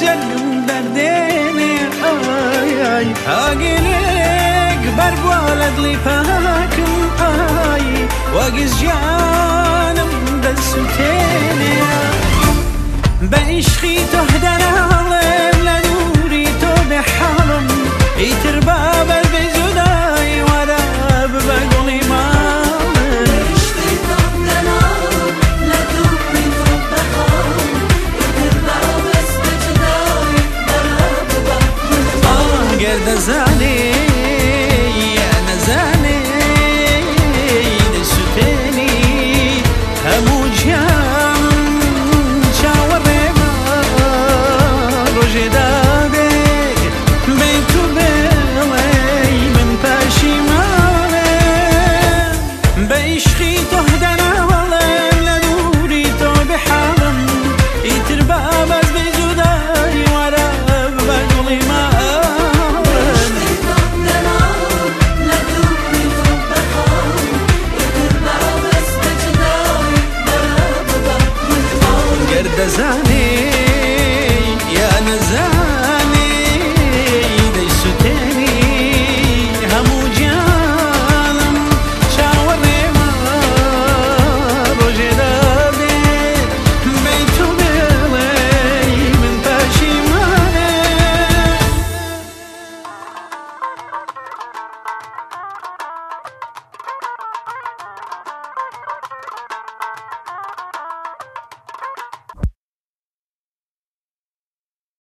جلم درديني آي آي. هاقلك بربولد لي فاكم آي. وأقز جانم دسوتيني بعشقي تهدنا desire the zani